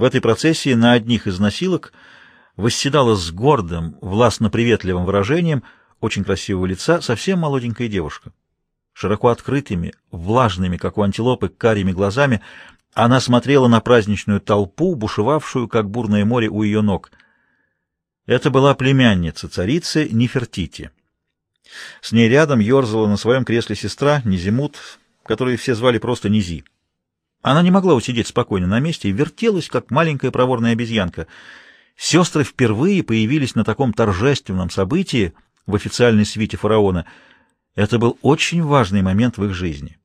В этой процессии на одних из носилок восседала с гордым, властно-приветливым выражением очень красивого лица совсем молоденькая девушка. Широко открытыми, влажными, как у антилопы, карими глазами она смотрела на праздничную толпу, бушевавшую, как бурное море, у ее ног. Это была племянница царицы Нефертити. С ней рядом ерзала на своем кресле сестра Низимут, которую все звали просто Низи. Она не могла усидеть спокойно на месте и вертелась, как маленькая проворная обезьянка. Сестры впервые появились на таком торжественном событии в официальной свите фараона. Это был очень важный момент в их жизни.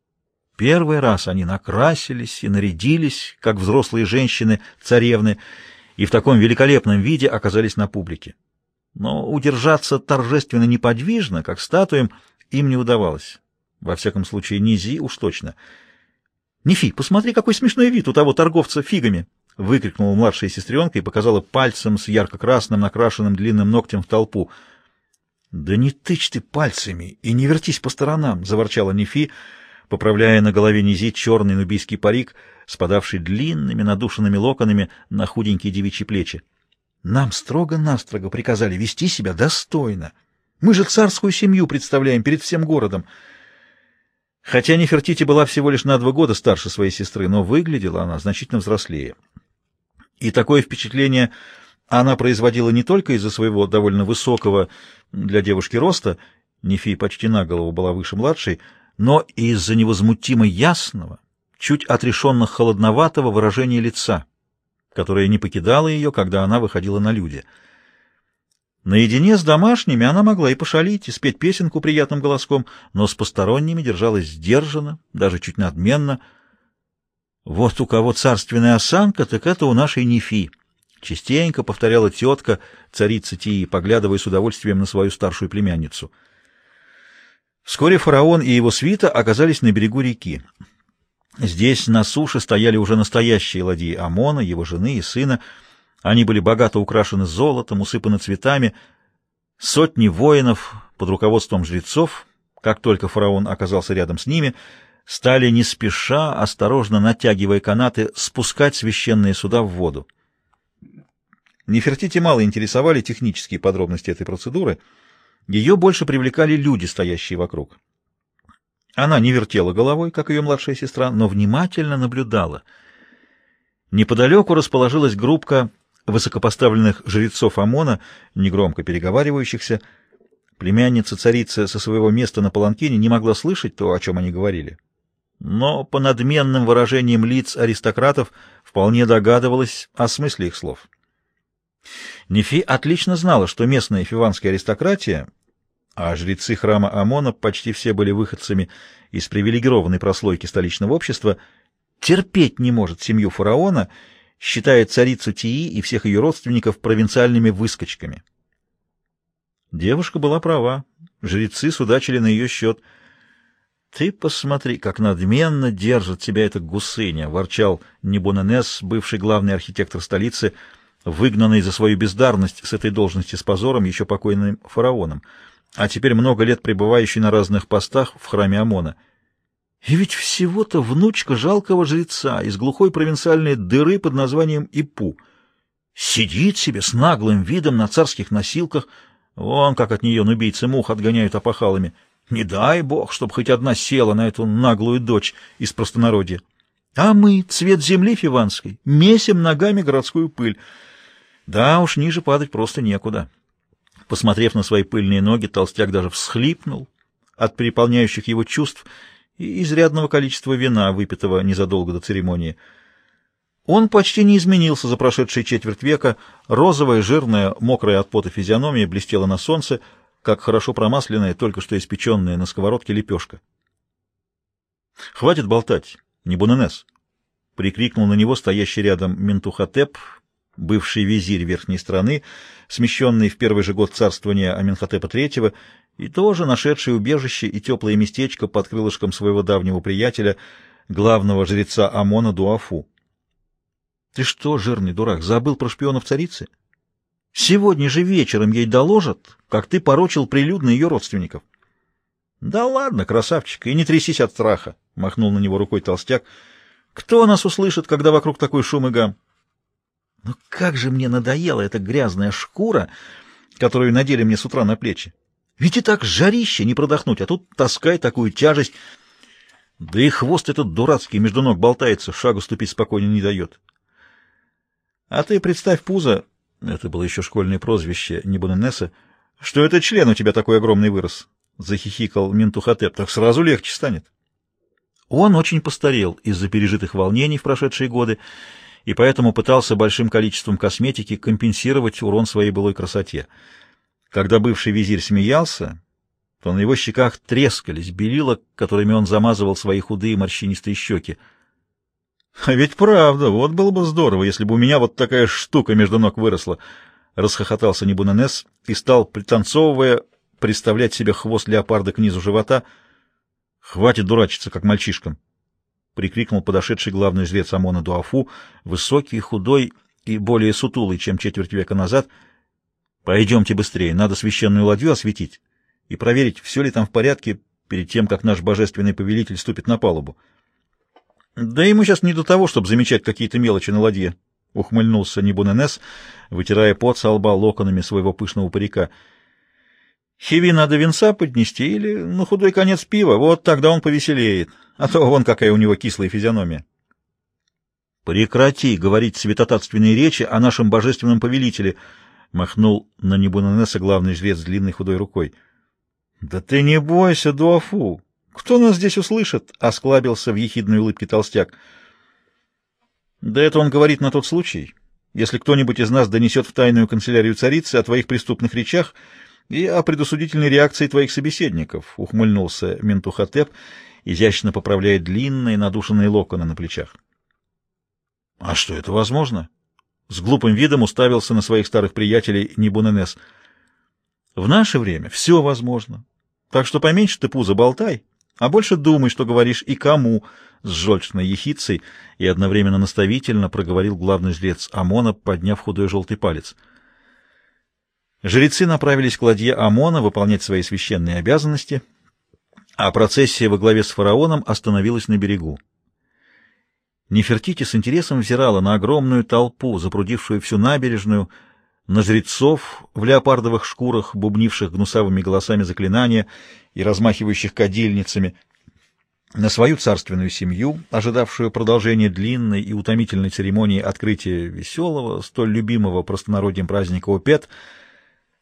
Первый раз они накрасились и нарядились, как взрослые женщины-царевны, и в таком великолепном виде оказались на публике. Но удержаться торжественно неподвижно, как статуям, им не удавалось. Во всяком случае, Низи уж точно. «Нефи, посмотри, какой смешной вид у того торговца фигами!» — выкрикнула младшая сестренка и показала пальцем с ярко-красным накрашенным длинным ногтем в толпу. «Да не тычь ты пальцами и не вертись по сторонам!» — заворчала Нефи, — поправляя на голове Низи черный нубийский парик, спадавший длинными надушенными локонами на худенькие девичьи плечи. «Нам строго-настрого приказали вести себя достойно. Мы же царскую семью представляем перед всем городом». Хотя Нефертити была всего лишь на два года старше своей сестры, но выглядела она значительно взрослее. И такое впечатление она производила не только из-за своего довольно высокого для девушки роста, Нефи почти на голову была выше младшей, но из-за невозмутимо ясного, чуть отрешенно холодноватого выражения лица, которое не покидало ее, когда она выходила на люди. Наедине с домашними она могла и пошалить, и спеть песенку приятным голоском, но с посторонними держалась сдержанно, даже чуть надменно. «Вот у кого царственная осанка, так это у нашей Нефи», — частенько повторяла тетка, царица Тии, поглядывая с удовольствием на свою старшую племянницу — Вскоре фараон и его свита оказались на берегу реки. Здесь на суше стояли уже настоящие ладьи Амона, его жены и сына. Они были богато украшены золотом, усыпаны цветами. Сотни воинов под руководством жрецов, как только фараон оказался рядом с ними, стали не спеша, осторожно натягивая канаты, спускать священные суда в воду. Нефертити мало интересовали технические подробности этой процедуры — ее больше привлекали люди, стоящие вокруг. Она не вертела головой, как ее младшая сестра, но внимательно наблюдала. Неподалеку расположилась группка высокопоставленных жрецов ОМОНа, негромко переговаривающихся. Племянница царицы со своего места на паланкине не могла слышать то, о чем они говорили. Но по надменным выражениям лиц аристократов вполне догадывалась о смысле их слов. Нефи отлично знала, что местная фиванская аристократия, а жрецы храма Амона почти все были выходцами из привилегированной прослойки столичного общества, терпеть не может семью фараона, считая царицу Тии и всех ее родственников провинциальными выскочками. Девушка была права, жрецы судачили на ее счет. «Ты посмотри, как надменно держит себя эта гусыня!» — ворчал Небоненес, бывший главный архитектор столицы — выгнанный за свою бездарность с этой должности с позором еще покойным фараоном, а теперь много лет пребывающий на разных постах в храме Амона. И ведь всего-то внучка жалкого жреца из глухой провинциальной дыры под названием Ипу. Сидит себе с наглым видом на царских носилках, вон как от нее нубийцы мух отгоняют опахалами. Не дай бог, чтоб хоть одна села на эту наглую дочь из простонародья. А мы, цвет земли фиванской, месим ногами городскую пыль. Да уж, ниже падать просто некуда. Посмотрев на свои пыльные ноги, толстяк даже всхлипнул от переполняющих его чувств и изрядного количества вина, выпитого незадолго до церемонии. Он почти не изменился за прошедшие четверть века, розовая, жирная, мокрая от пота физиономия блестела на солнце, как хорошо промасленная, только что испеченная на сковородке лепешка. — Хватит болтать, не Буненес! — прикрикнул на него стоящий рядом Ментухотеп, бывший визирь верхней страны, смещенный в первый же год царствования Аменхотепа III, и тоже нашедший убежище и теплое местечко под крылышком своего давнего приятеля, главного жреца Амона Дуафу. — Ты что, жирный дурак, забыл про шпионов царицы? Сегодня же вечером ей доложат, как ты порочил прилюдно ее родственников. — Да ладно, красавчик, и не трясись от страха, — махнул на него рукой толстяк. — Кто нас услышит, когда вокруг такой шум и гам? Но как же мне надоела эта грязная шкура, которую надели мне с утра на плечи. Ведь и так жарище не продохнуть, а тут таскай такую тяжесть. Да и хвост этот дурацкий между ног болтается, шагу ступить спокойно не дает. А ты представь пузо, это было еще школьное прозвище Небуненеса, что этот член у тебя такой огромный вырос, — захихикал Минтухотеп, — так сразу легче станет. Он очень постарел из-за пережитых волнений в прошедшие годы и поэтому пытался большим количеством косметики компенсировать урон своей былой красоте. Когда бывший визирь смеялся, то на его щеках трескались белила, которыми он замазывал свои худые морщинистые щеки. — А ведь правда, вот было бы здорово, если бы у меня вот такая штука между ног выросла, — расхохотался Небуненес и стал, пританцовывая, представлять себе хвост леопарда к низу живота. — Хватит дурачиться, как мальчишкам. — прикрикнул подошедший главный жрец Амона Дуафу, высокий, худой и более сутулый, чем четверть века назад. — Пойдемте быстрее, надо священную ладью осветить и проверить, все ли там в порядке перед тем, как наш божественный повелитель ступит на палубу. — Да ему сейчас не до того, чтобы замечать какие-то мелочи на ладье, — ухмыльнулся Небуненес, вытирая пот со лба локонами своего пышного парика. — Хиви надо венца поднести или, на худой конец, пива, вот тогда он повеселеет. — а то вон какая у него кислая физиономия. «Прекрати говорить святотатственные речи о нашем божественном повелителе», — махнул на Небунанеса главный жрец длинной худой рукой. «Да ты не бойся, Дуафу! Кто нас здесь услышит?» — осклабился в ехидной улыбке толстяк. «Да это он говорит на тот случай, если кто-нибудь из нас донесет в тайную канцелярию царицы о твоих преступных речах и о предусудительной реакции твоих собеседников», — ухмыльнулся Ментухотеп изящно поправляя длинные надушенные локоны на плечах. — А что, это возможно? С глупым видом уставился на своих старых приятелей Нибуненес. — В наше время все возможно. Так что поменьше ты пузо болтай, а больше думай, что говоришь и кому, с жольчной ехицей и одновременно наставительно проговорил главный жрец Амона, подняв худой желтый палец. Жрецы направились к ладье Амона выполнять свои священные обязанности — а процессия во главе с фараоном остановилась на берегу. Нефертити с интересом взирала на огромную толпу, запрудившую всю набережную, на жрецов в леопардовых шкурах, бубнивших гнусавыми голосами заклинания и размахивающих кадильницами, на свою царственную семью, ожидавшую продолжения длинной и утомительной церемонии открытия веселого, столь любимого простонародьем праздника Опет,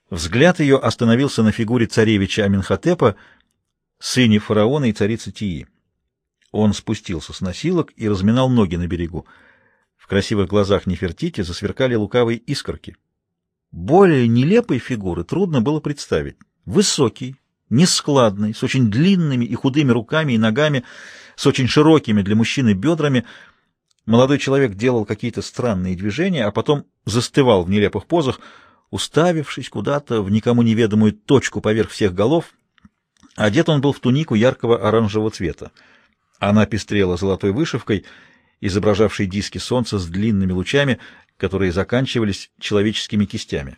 взгляд ее остановился на фигуре царевича Аминхотепа, сыне фараона и царицы Тии. Он спустился с носилок и разминал ноги на берегу. В красивых глазах Нефертити засверкали лукавые искорки. Более нелепой фигуры трудно было представить. Высокий, нескладный, с очень длинными и худыми руками и ногами, с очень широкими для мужчины бедрами. Молодой человек делал какие-то странные движения, а потом застывал в нелепых позах, уставившись куда-то в никому неведомую точку поверх всех голов — Одет он был в тунику яркого оранжевого цвета. Она пестрела золотой вышивкой, изображавшей диски солнца с длинными лучами, которые заканчивались человеческими кистями.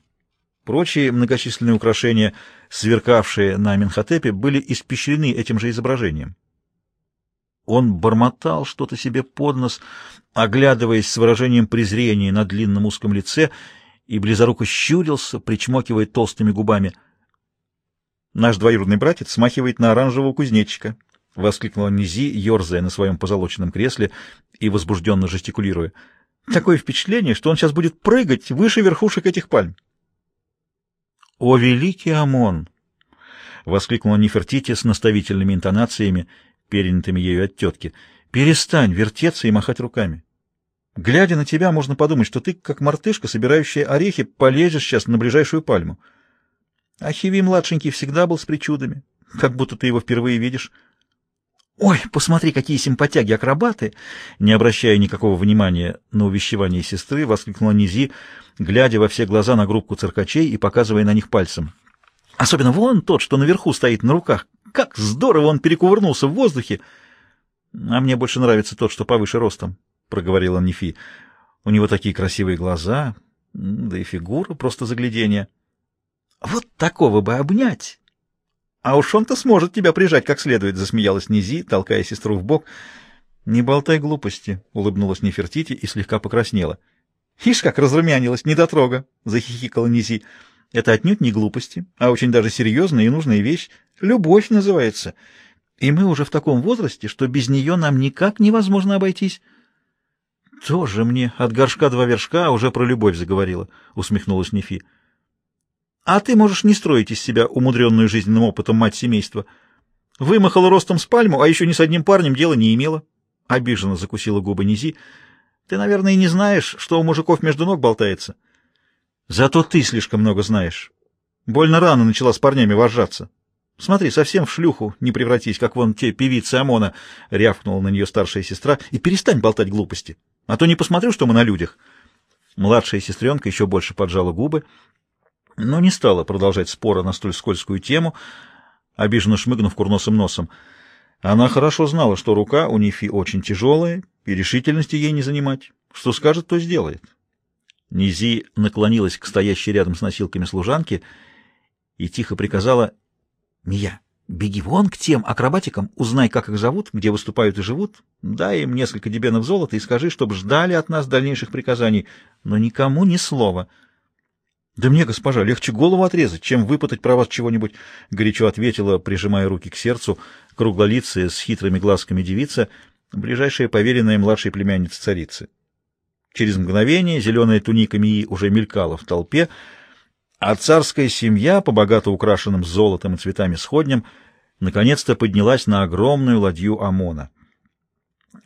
Прочие многочисленные украшения, сверкавшие на Менхотепе, были испещрены этим же изображением. Он бормотал что-то себе под нос, оглядываясь с выражением презрения на длинном узком лице, и близоруко щурился, причмокивая толстыми губами — Наш двоюродный братец смахивает на оранжевого кузнечика, — воскликнула Низи, ерзая на своем позолоченном кресле и возбужденно жестикулируя. — Такое впечатление, что он сейчас будет прыгать выше верхушек этих пальм. — О, великий Амон! — воскликнула Нефертити с наставительными интонациями, перенятыми ею от тетки. — Перестань вертеться и махать руками. Глядя на тебя, можно подумать, что ты, как мартышка, собирающая орехи, полезешь сейчас на ближайшую пальму. — а Хиви-младшенький всегда был с причудами, как будто ты его впервые видишь. «Ой, посмотри, какие симпатяги-акробаты!» Не обращая никакого внимания на увещевание сестры, воскликнула Низи, глядя во все глаза на группу циркачей и показывая на них пальцем. «Особенно вон тот, что наверху стоит на руках. Как здорово он перекувырнулся в воздухе!» «А мне больше нравится тот, что повыше ростом», — проговорила Нефи. «У него такие красивые глаза, да и фигура просто загляденье». Вот такого бы обнять! А уж он-то сможет тебя прижать как следует, — засмеялась Низи, толкая сестру в бок. Не болтай глупости, — улыбнулась Нефертити и слегка покраснела. Ишь, как разрумянилась, недотрога, — захихикала Низи. Это отнюдь не глупости, а очень даже серьезная и нужная вещь. Любовь называется. И мы уже в таком возрасте, что без нее нам никак невозможно обойтись. — Тоже мне от горшка два вершка, а уже про любовь заговорила, — усмехнулась Нефи. — А ты можешь не строить из себя умудренную жизненным опытом мать семейства. Вымахала ростом с пальму, а еще ни с одним парнем дела не имела. Обиженно закусила губы Низи. — Ты, наверное, и не знаешь, что у мужиков между ног болтается. — Зато ты слишком много знаешь. Больно рано начала с парнями вожжаться. Смотри, совсем в шлюху не превратись, как вон те певицы ОМОНа, — рявкнула на нее старшая сестра, — и перестань болтать глупости. А то не посмотрю, что мы на людях. Младшая сестренка еще больше поджала губы, но не стала продолжать спора на столь скользкую тему, обиженно шмыгнув курносым носом. Она хорошо знала, что рука у Нефи очень тяжелая, и решительности ей не занимать. Что скажет, то сделает. Низи наклонилась к стоящей рядом с носилками служанке и тихо приказала «Мия, Беги вон к тем акробатикам, узнай, как их зовут, где выступают и живут, дай им несколько дебенов золота и скажи, чтобы ждали от нас дальнейших приказаний, но никому ни слова. — Да мне, госпожа, легче голову отрезать, чем выпытать про вас чего-нибудь, — горячо ответила, прижимая руки к сердцу, круглолицая с хитрыми глазками девица, ближайшая поверенная младшей племянницы царицы. Через мгновение зеленая туника Мии уже мелькала в толпе, — а царская семья, по богато украшенным золотом и цветами сходням, наконец-то поднялась на огромную ладью ОМОНа.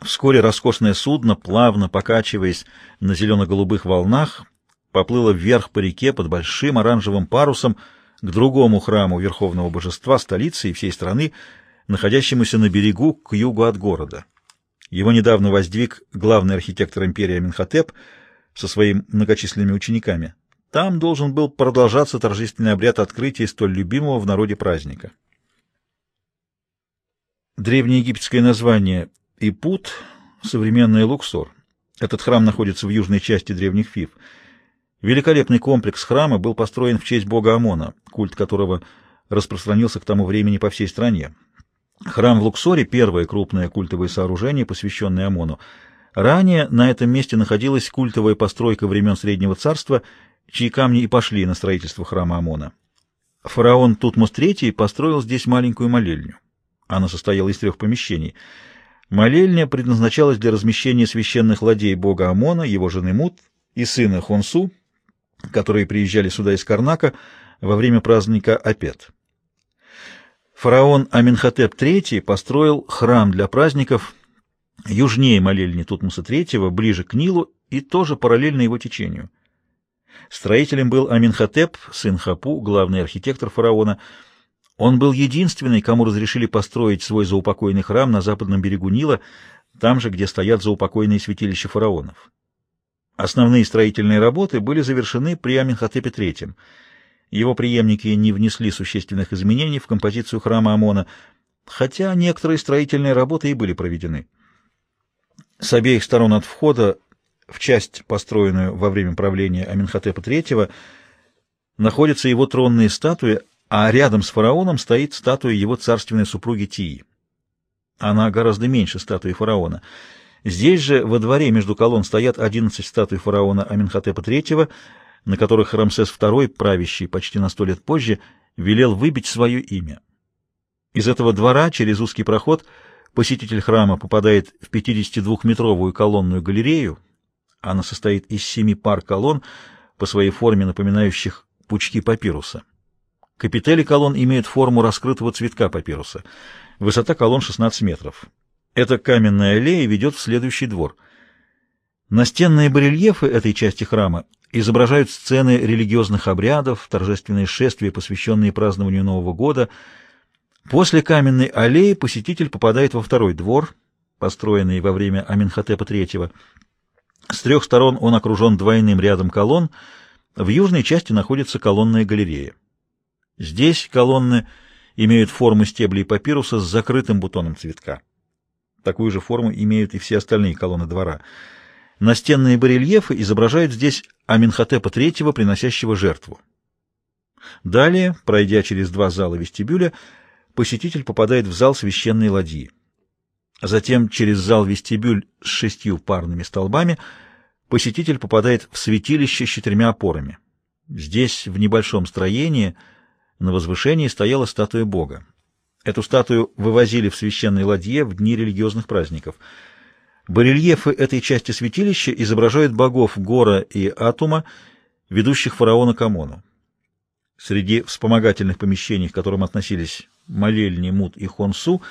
Вскоре роскошное судно, плавно покачиваясь на зелено-голубых волнах, поплыло вверх по реке под большим оранжевым парусом к другому храму Верховного Божества столицы и всей страны, находящемуся на берегу к югу от города. Его недавно воздвиг главный архитектор империи Аминхотеп со своими многочисленными учениками. Там должен был продолжаться торжественный обряд открытия столь любимого в народе праздника. Древнеегипетское название Ипут, современный Луксор. Этот храм находится в южной части древних Фив. Великолепный комплекс храма был построен в честь бога Амона, культ которого распространился к тому времени по всей стране. Храм в Луксоре — первое крупное культовое сооружение, посвященное Амону. Ранее на этом месте находилась культовая постройка времен Среднего Царства — чьи камни и пошли на строительство храма Амона. Фараон Тутмос III построил здесь маленькую молельню. Она состояла из трех помещений. Молельня предназначалась для размещения священных ладей бога Амона, его жены Мут и сына Хонсу, которые приезжали сюда из Карнака во время праздника Апет. Фараон Аминхотеп III построил храм для праздников южнее молельни Тутмоса III, ближе к Нилу и тоже параллельно его течению. Строителем был Аминхотеп, сын Хапу, главный архитектор фараона. Он был единственный, кому разрешили построить свой заупокойный храм на западном берегу Нила, там же, где стоят заупокойные святилища фараонов. Основные строительные работы были завершены при Аминхотепе III. Его преемники не внесли существенных изменений в композицию храма Амона, хотя некоторые строительные работы и были проведены. С обеих сторон от входа в часть, построенную во время правления Аминхотепа III, находятся его тронные статуи, а рядом с фараоном стоит статуя его царственной супруги Тии. Она гораздо меньше статуи фараона. Здесь же во дворе между колонн стоят 11 статуй фараона Аминхотепа III, на которых Рамсес II, правящий почти на сто лет позже, велел выбить свое имя. Из этого двора через узкий проход посетитель храма попадает в 52-метровую колонную галерею, она состоит из семи пар колонн, по своей форме напоминающих пучки папируса. Капители колонн имеют форму раскрытого цветка папируса. Высота колонн 16 метров. Эта каменная аллея ведет в следующий двор. Настенные барельефы этой части храма изображают сцены религиозных обрядов, торжественные шествия, посвященные празднованию Нового года. После каменной аллеи посетитель попадает во второй двор, построенный во время Аминхотепа III. С трех сторон он окружен двойным рядом колонн, в южной части находится колонная галерея. Здесь колонны имеют форму стеблей папируса с закрытым бутоном цветка. Такую же форму имеют и все остальные колонны двора. Настенные барельефы изображают здесь Аминхотепа III, приносящего жертву. Далее, пройдя через два зала вестибюля, посетитель попадает в зал священной ладьи. Затем через зал-вестибюль с шестью парными столбами посетитель попадает в святилище с четырьмя опорами. Здесь, в небольшом строении, на возвышении стояла статуя Бога. Эту статую вывозили в священной ладье в дни религиозных праздников. Барельефы этой части святилища изображают богов Гора и Атума, ведущих фараона к Амону. Среди вспомогательных помещений, к которым относились молельни Мут и Хонсу,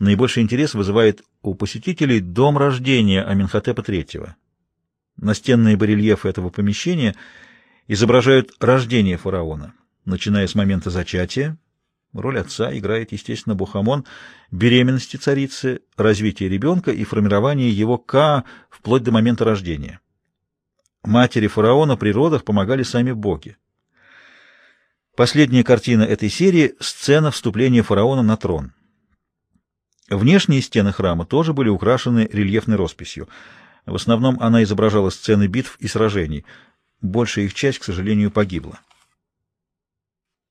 наибольший интерес вызывает у посетителей дом рождения Аминхотепа III. Настенные барельефы этого помещения изображают рождение фараона, начиная с момента зачатия, роль отца играет, естественно, Бухамон, беременности царицы, развитие ребенка и формирование его Ка вплоть до момента рождения. Матери фараона при родах помогали сами боги. Последняя картина этой серии — сцена вступления фараона на трон. Внешние стены храма тоже были украшены рельефной росписью. В основном она изображала сцены битв и сражений. Большая их часть, к сожалению, погибла.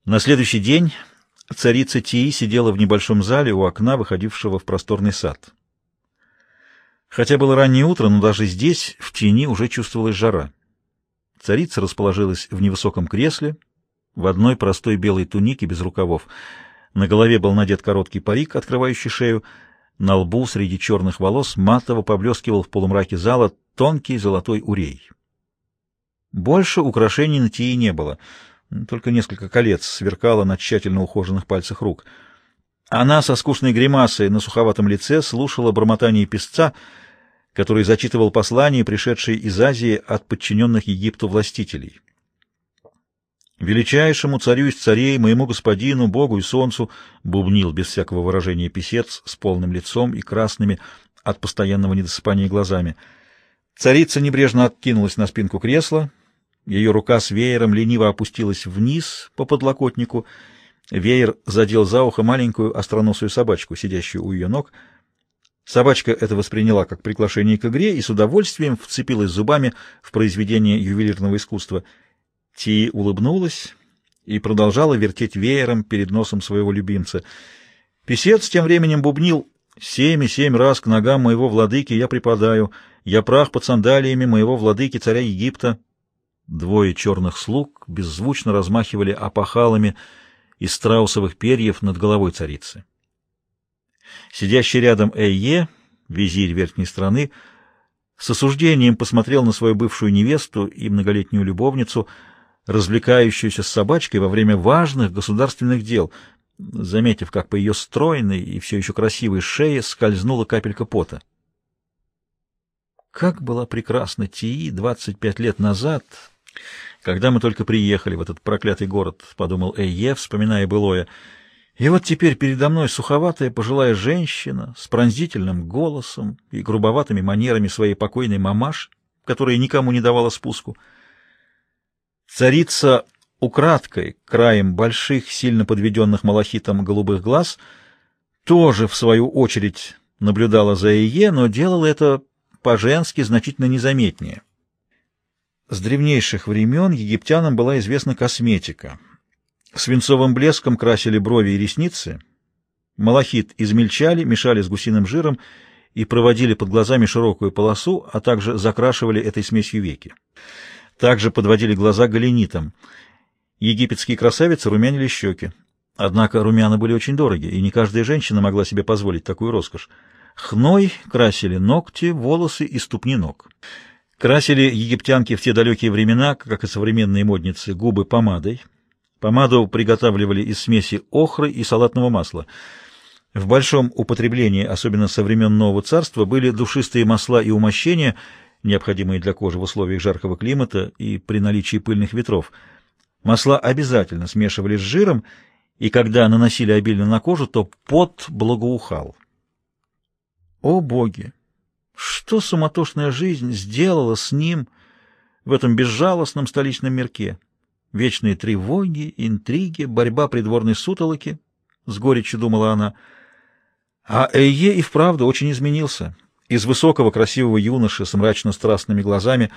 На следующий день царица Тии сидела в небольшом зале у окна, выходившего в просторный сад. Хотя было раннее утро, но даже здесь, в тени, уже чувствовалась жара. Царица расположилась в невысоком кресле, в одной простой белой тунике без рукавов. На голове был надет короткий парик, открывающий шею. На лбу среди черных волос матово поблескивал в полумраке зала тонкий золотой урей. Больше украшений на Тии не было, только несколько колец сверкало на тщательно ухоженных пальцах рук. Она со скучной гримасой на суховатом лице слушала бормотание песца, который зачитывал послание, пришедшее из Азии от подчиненных Египту властителей. «Величайшему царю из царей, моему господину, Богу и солнцу», — бубнил без всякого выражения писец с полным лицом и красными от постоянного недосыпания глазами. Царица небрежно откинулась на спинку кресла, ее рука с веером лениво опустилась вниз по подлокотнику, веер задел за ухо маленькую остроносую собачку, сидящую у ее ног. Собачка это восприняла как приглашение к игре и с удовольствием вцепилась зубами в произведение ювелирного искусства — Ти улыбнулась и продолжала вертеть веером перед носом своего любимца. Песец тем временем бубнил «Семь и семь раз к ногам моего владыки я припадаю, я прах под сандалиями моего владыки царя Египта». Двое черных слуг беззвучно размахивали опахалами из страусовых перьев над головой царицы. Сидящий рядом Эйе, визирь верхней страны, с осуждением посмотрел на свою бывшую невесту и многолетнюю любовницу — развлекающуюся с собачкой во время важных государственных дел, заметив, как по ее стройной и все еще красивой шее скользнула капелька пота. Как была прекрасна Тии двадцать пять лет назад, когда мы только приехали в этот проклятый город, — подумал Эйе, вспоминая былое. И вот теперь передо мной суховатая пожилая женщина с пронзительным голосом и грубоватыми манерами своей покойной мамаш, которая никому не давала спуску — Царица украдкой, краем больших, сильно подведенных малахитом голубых глаз, тоже, в свою очередь, наблюдала за Ие, но делала это по-женски значительно незаметнее. С древнейших времен египтянам была известна косметика. Свинцовым блеском красили брови и ресницы, малахит измельчали, мешали с гусиным жиром и проводили под глазами широкую полосу, а также закрашивали этой смесью веки. Также подводили глаза галенитом. Египетские красавицы румянили щеки. Однако румяна были очень дороги, и не каждая женщина могла себе позволить такую роскошь. Хной красили ногти, волосы и ступни ног. Красили египтянки в те далекие времена, как и современные модницы, губы помадой. Помаду приготавливали из смеси охры и салатного масла. В большом употреблении, особенно со времен Нового Царства, были душистые масла и умощения — необходимые для кожи в условиях жаркого климата и при наличии пыльных ветров. Масла обязательно смешивали с жиром, и когда наносили обильно на кожу, то пот благоухал. О боги! Что суматошная жизнь сделала с ним в этом безжалостном столичном мирке? Вечные тревоги, интриги, борьба придворной сутолоки, — с горечью думала она. А Эйе и вправду очень изменился. Из высокого красивого юноши с мрачно-страстными глазами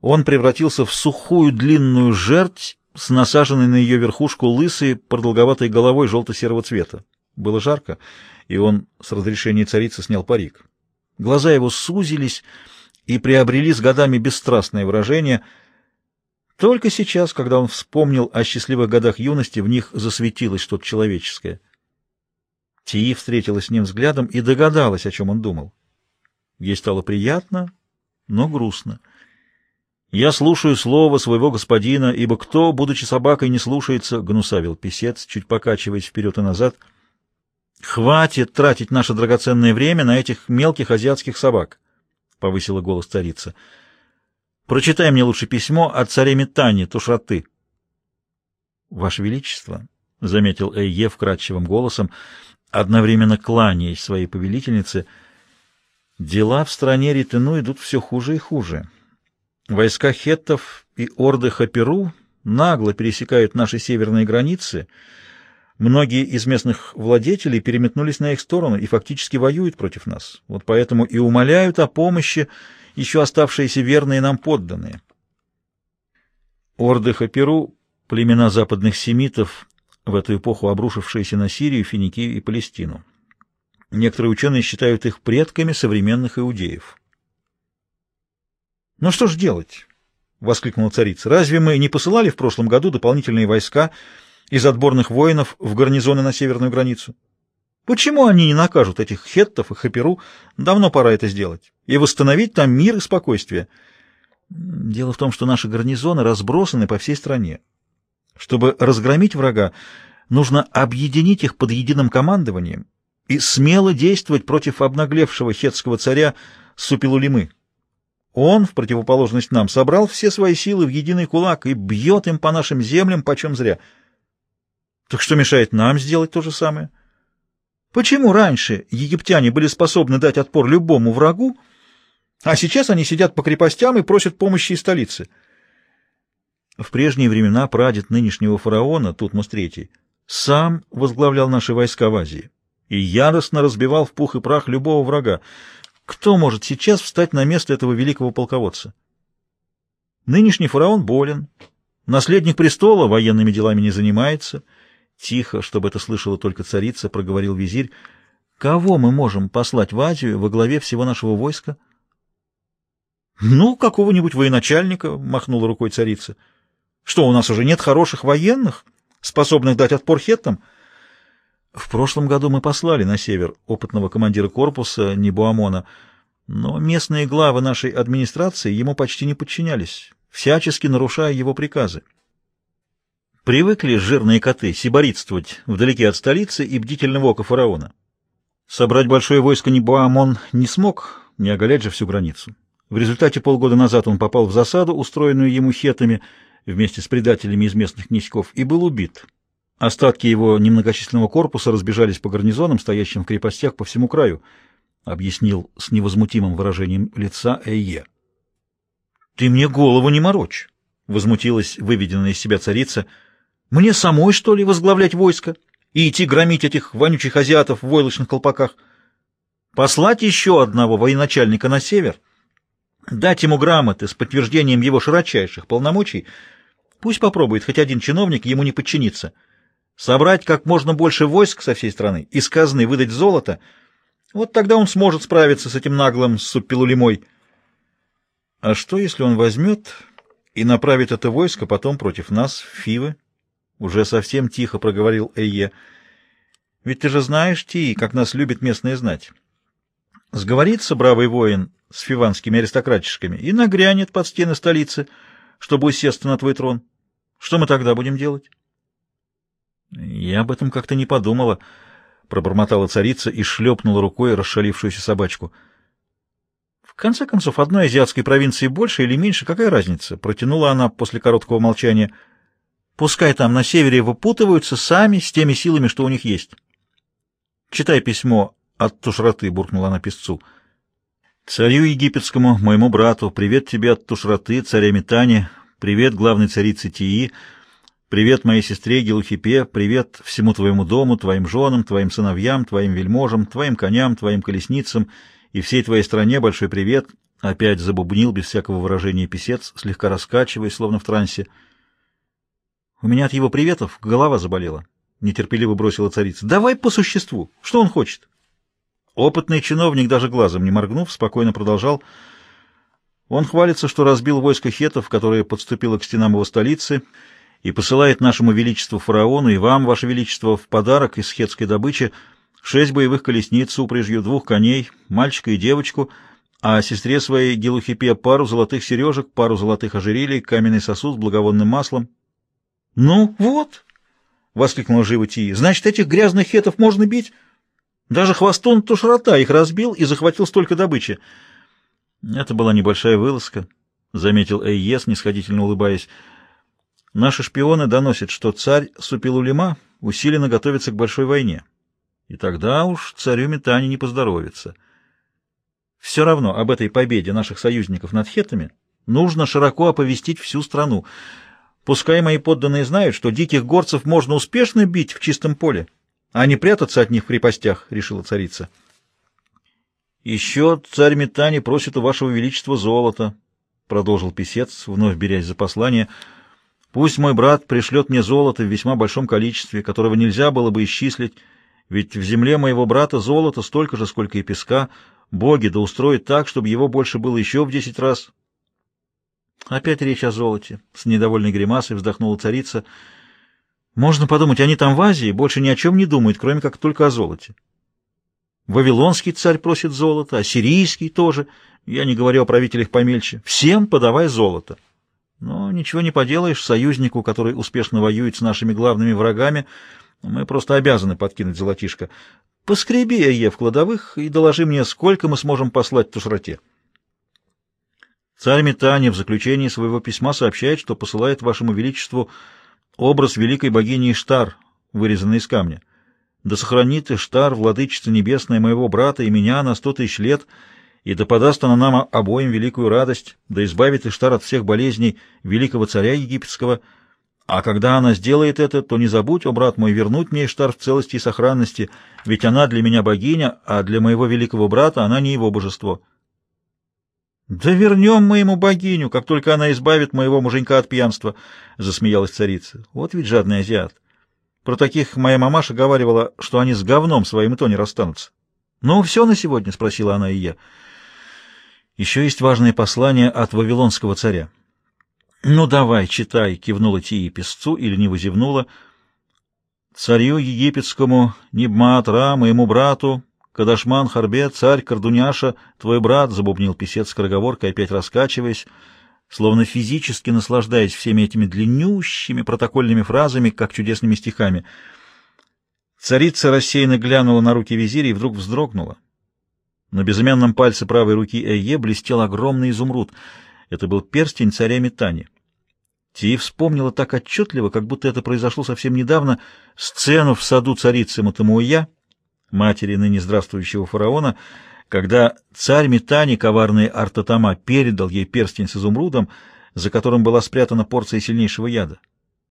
он превратился в сухую длинную жерть с насаженной на ее верхушку лысой продолговатой головой желто-серого цвета. Было жарко, и он с разрешения царицы снял парик. Глаза его сузились, и приобрели с годами бесстрастное выражение. Только сейчас, когда он вспомнил о счастливых годах юности, в них засветилось что-то человеческое. Тии встретилась с ним взглядом и догадалась, о чем он думал. Ей стало приятно, но грустно. «Я слушаю слово своего господина, ибо кто, будучи собакой, не слушается?» — гнусавил писец, чуть покачиваясь вперед и назад. «Хватит тратить наше драгоценное время на этих мелких азиатских собак», — повысила голос царица. «Прочитай мне лучше письмо от царя Тани, Тушраты». «Ваше Величество», — заметил Эйе вкрадчивым голосом, одновременно кланяясь своей повелительнице, — «дела в стране Ритыну идут все хуже и хуже». Войска хеттов и орды Хаперу нагло пересекают наши северные границы. Многие из местных владетелей переметнулись на их сторону и фактически воюют против нас. Вот поэтому и умоляют о помощи еще оставшиеся верные нам подданные. Орды Хаперу — племена западных семитов, в эту эпоху обрушившиеся на Сирию, Финикию и Палестину. Некоторые ученые считают их предками современных иудеев. «Ну что ж делать?» — воскликнула царица. «Разве мы не посылали в прошлом году дополнительные войска из отборных воинов в гарнизоны на северную границу? Почему они не накажут этих хеттов и хаперу? Давно пора это сделать. И восстановить там мир и спокойствие. Дело в том, что наши гарнизоны разбросаны по всей стране. Чтобы разгромить врага, нужно объединить их под единым командованием и смело действовать против обнаглевшего хетского царя Супилулимы. Он, в противоположность нам, собрал все свои силы в единый кулак и бьет им по нашим землям почем зря. Так что мешает нам сделать то же самое? Почему раньше египтяне были способны дать отпор любому врагу, а сейчас они сидят по крепостям и просят помощи из столицы? В прежние времена прадед нынешнего фараона, Тутмос III, сам возглавлял наши войска в Азии и яростно разбивал в пух и прах любого врага, кто может сейчас встать на место этого великого полководца? Нынешний фараон болен. Наследник престола военными делами не занимается. Тихо, чтобы это слышала только царица, проговорил визирь. Кого мы можем послать в Азию во главе всего нашего войска? Ну, какого-нибудь военачальника, махнула рукой царица. Что, у нас уже нет хороших военных, способных дать отпор хеттам? — в прошлом году мы послали на север опытного командира корпуса Небуамона, но местные главы нашей администрации ему почти не подчинялись, всячески нарушая его приказы. Привыкли жирные коты сиборитствовать вдалеке от столицы и бдительного ока фараона. Собрать большое войско Небуамон не смог, не оголять же всю границу. В результате полгода назад он попал в засаду, устроенную ему хетами, вместе с предателями из местных князьков, и был убит. Остатки его немногочисленного корпуса разбежались по гарнизонам, стоящим в крепостях по всему краю, объяснил с невозмутимым выражением лица Эйе. «Ты мне голову не морочь!» — возмутилась выведенная из себя царица. «Мне самой, что ли, возглавлять войско и идти громить этих вонючих азиатов в войлочных колпаках? Послать еще одного военачальника на север, дать ему грамоты с подтверждением его широчайших полномочий, пусть попробует хоть один чиновник ему не подчиниться» собрать как можно больше войск со всей страны, из казны выдать золото, вот тогда он сможет справиться с этим наглым Суппилулимой. А что, если он возьмет и направит это войско потом против нас, Фивы? Уже совсем тихо проговорил Эйе. Ведь ты же знаешь, Ти, как нас любит местная знать. Сговорится бравый воин с фиванскими аристократишками и нагрянет под стены столицы, чтобы усесться на твой трон. Что мы тогда будем делать? Я об этом как-то не подумала, — пробормотала царица и шлепнула рукой расшалившуюся собачку. В конце концов, одной азиатской провинции больше или меньше, какая разница? Протянула она после короткого молчания. Пускай там на севере выпутываются сами с теми силами, что у них есть. Читай письмо от Тушраты, буркнула она писцу. Царю египетскому, моему брату, привет тебе от Тушраты, царя Метани, привет главной царице Тии, — Привет моей сестре Гелухипе, привет всему твоему дому, твоим женам, твоим сыновьям, твоим вельможам, твоим коням, твоим колесницам и всей твоей стране большой привет. Опять забубнил без всякого выражения писец, слегка раскачиваясь, словно в трансе. У меня от его приветов голова заболела. Нетерпеливо бросила царица. Давай по существу. Что он хочет? Опытный чиновник, даже глазом не моргнув, спокойно продолжал. Он хвалится, что разбил войско хетов, которое подступило к стенам его столицы, и посылает нашему величеству фараону и вам, ваше величество, в подарок из хетской добычи шесть боевых колесниц с упряжью, двух коней, мальчика и девочку, а сестре своей Гелухипе пару золотых сережек, пару золотых ожерелий, каменный сосуд с благовонным маслом. — Ну вот! — воскликнула живо Тии. — Значит, этих грязных хетов можно бить? Даже хвостун Тушрата их разбил и захватил столько добычи. Это была небольшая вылазка, — заметил Эйес, нисходительно улыбаясь. Наши шпионы доносят, что царь Супилулима усиленно готовится к большой войне. И тогда уж царю Метани не поздоровится. Все равно об этой победе наших союзников над хетами нужно широко оповестить всю страну. Пускай мои подданные знают, что диких горцев можно успешно бить в чистом поле, а не прятаться от них в крепостях, — решила царица. Еще царь Метани просит у вашего величества золота, — продолжил писец, вновь берясь за послание. Пусть мой брат пришлет мне золото в весьма большом количестве, которого нельзя было бы исчислить, ведь в земле моего брата золото столько же, сколько и песка. Боги да устроят так, чтобы его больше было еще в десять раз. Опять речь о золоте. С недовольной гримасой вздохнула царица — можно подумать, они там в Азии больше ни о чем не думают, кроме как только о золоте. Вавилонский царь просит золото, сирийский тоже. Я не говорю о правителях помельче. Всем подавай золото. Но ничего не поделаешь, союзнику, который успешно воюет с нашими главными врагами, мы просто обязаны подкинуть золотишко. Поскреби, Ае, в кладовых и доложи мне, сколько мы сможем послать Тушрате. Царь Метани в заключении своего письма сообщает, что посылает вашему величеству образ великой богини Иштар, вырезанный из камня. Да сохранит Иштар, владычица небесная, моего брата и меня на сто тысяч лет, и да подаст она нам обоим великую радость, да избавит Иштар от всех болезней великого царя египетского. А когда она сделает это, то не забудь, о брат мой, вернуть мне Иштар в целости и сохранности, ведь она для меня богиня, а для моего великого брата она не его божество». «Да вернем мы ему богиню, как только она избавит моего муженька от пьянства», — засмеялась царица. «Вот ведь жадный азиат. Про таких моя мамаша говаривала, что они с говном своим и то не расстанутся». «Ну, все на сегодня?» — спросила она и я. «Еще есть важное послание от вавилонского царя». «Ну, давай, читай», — кивнула Тии песцу и лениво зевнула. «Царю египетскому, Нибмат Ра, моему брату, Кадашман, Харбе, царь, Кардуняша, твой брат, — забубнил писец скороговоркой, опять раскачиваясь, словно физически наслаждаясь всеми этими длиннющими протокольными фразами, как чудесными стихами. Царица рассеянно глянула на руки визиря и вдруг вздрогнула. На безымянном пальце правой руки Эйе блестел огромный изумруд. Это был перстень царя Метани. Ти вспомнила так отчетливо, как будто это произошло совсем недавно, сцену в саду царицы Матамуя, матери ныне здравствующего фараона, когда царь Метани, коварный Артатама, передал ей перстень с изумрудом, за которым была спрятана порция сильнейшего яда.